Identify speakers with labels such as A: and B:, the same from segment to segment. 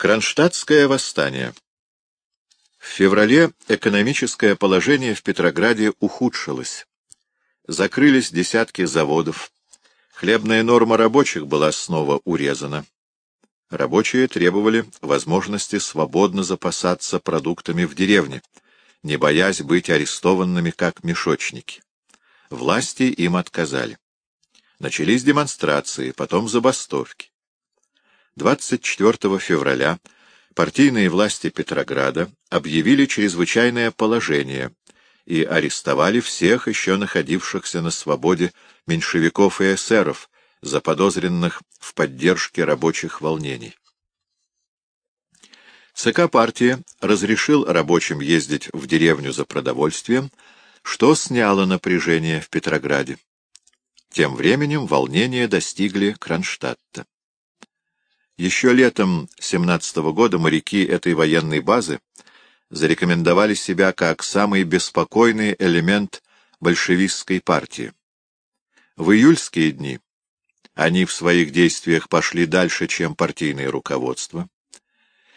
A: Кронштадтское восстание В феврале экономическое положение в Петрограде ухудшилось. Закрылись десятки заводов. Хлебная норма рабочих была снова урезана. Рабочие требовали возможности свободно запасаться продуктами в деревне, не боясь быть арестованными как мешочники. Власти им отказали. Начались демонстрации, потом забастовки. 24 февраля партийные власти Петрограда объявили чрезвычайное положение и арестовали всех еще находившихся на свободе меньшевиков и эсеров, заподозренных в поддержке рабочих волнений. ЦК партии разрешил рабочим ездить в деревню за продовольствием, что сняло напряжение в Петрограде. Тем временем волнения достигли Кронштадта. Еще летом 17 -го года моряки этой военной базы зарекомендовали себя как самый беспокойный элемент большевистской партии. В июльские дни они в своих действиях пошли дальше, чем партийное руководство.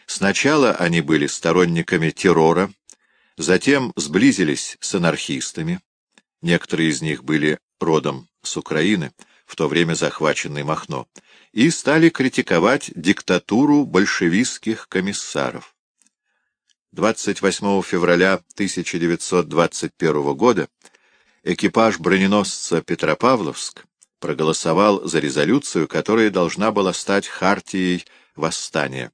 A: Сначала они были сторонниками террора, затем сблизились с анархистами, некоторые из них были родом с Украины, в то время захваченной Махно, и стали критиковать диктатуру большевистских комиссаров. 28 февраля 1921 года экипаж броненосца Петропавловск проголосовал за резолюцию, которая должна была стать хартией восстания.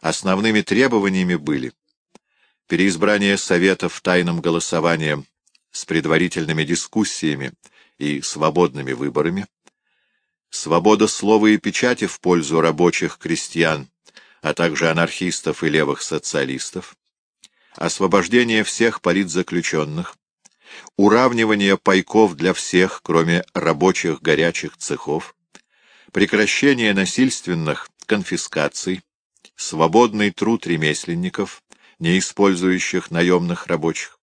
A: Основными требованиями были переизбрание Советов тайным голосованием с предварительными дискуссиями и свободными выборами, свобода слова и печати в пользу рабочих крестьян, а также анархистов и левых социалистов, освобождение всех политзаключенных, уравнивание пайков для всех, кроме рабочих горячих цехов, прекращение насильственных конфискаций, свободный труд ремесленников, не использующих наемных рабочих,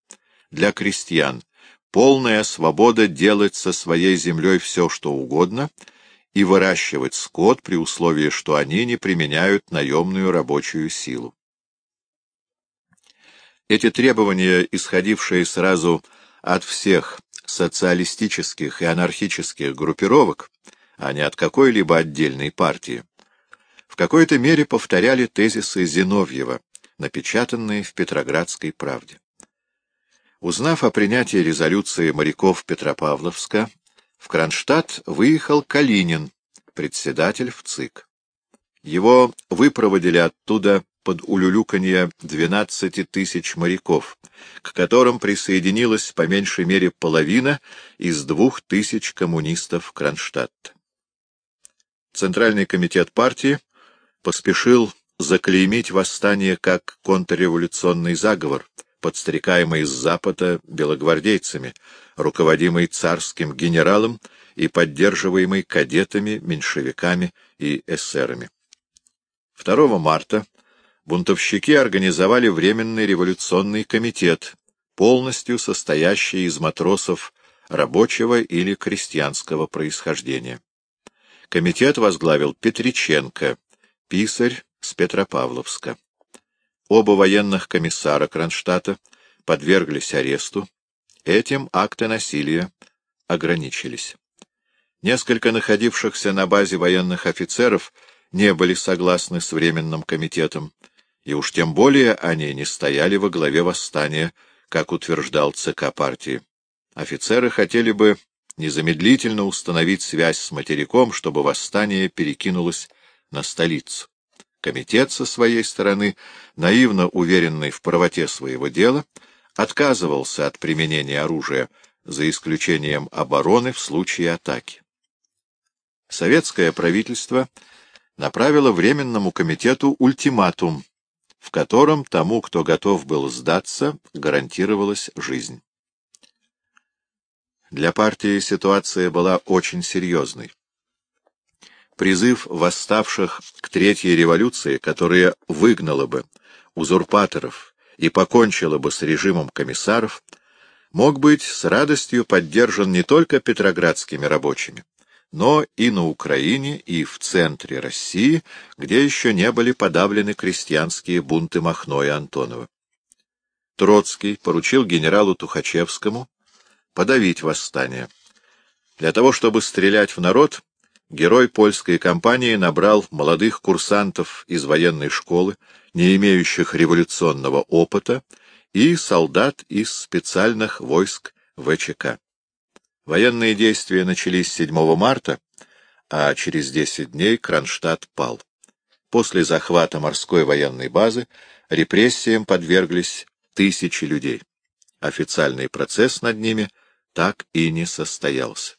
A: для крестьян, полная свобода делать со своей землей все, что угодно, и выращивать скот при условии, что они не применяют наемную рабочую силу. Эти требования, исходившие сразу от всех социалистических и анархических группировок, а не от какой-либо отдельной партии, в какой-то мере повторяли тезисы Зиновьева, напечатанные в Петроградской правде. Узнав о принятии резолюции моряков Петропавловска, в Кронштадт выехал Калинин, председатель в ЦИК. Его выпроводили оттуда под улюлюканье 12 тысяч моряков, к которым присоединилась по меньшей мере половина из двух тысяч коммунистов Кронштадта. Центральный комитет партии поспешил заклеймить восстание как контрреволюционный заговор, подстрекаемый с Запада белогвардейцами, руководимый царским генералом и поддерживаемый кадетами, меньшевиками и эсерами. 2 марта бунтовщики организовали Временный революционный комитет, полностью состоящий из матросов рабочего или крестьянского происхождения. Комитет возглавил Петриченко, писарь с Петропавловска. Оба военных комиссара Кронштадта подверглись аресту. Этим акты насилия ограничились. Несколько находившихся на базе военных офицеров не были согласны с Временным комитетом, и уж тем более они не стояли во главе восстания, как утверждал ЦК партии. Офицеры хотели бы незамедлительно установить связь с материком, чтобы восстание перекинулось на столицу. Комитет со своей стороны, наивно уверенный в правоте своего дела, отказывался от применения оружия, за исключением обороны в случае атаки. Советское правительство направило Временному комитету ультиматум, в котором тому, кто готов был сдаться, гарантировалась жизнь. Для партии ситуация была очень серьезной призыв восставших к Третьей революции, которая выгнала бы узурпаторов и покончила бы с режимом комиссаров, мог быть с радостью поддержан не только петроградскими рабочими, но и на Украине, и в центре России, где еще не были подавлены крестьянские бунты Махно и Антонова. Троцкий поручил генералу Тухачевскому подавить восстание. Для того, чтобы стрелять в народ, герой польской кампании набрал молодых курсантов из военной школы, не имеющих революционного опыта, и солдат из специальных войск ВЧК. Военные действия начались 7 марта, а через 10 дней Кронштадт пал. После захвата морской военной базы репрессиям подверглись тысячи людей. Официальный процесс над ними так и не состоялся.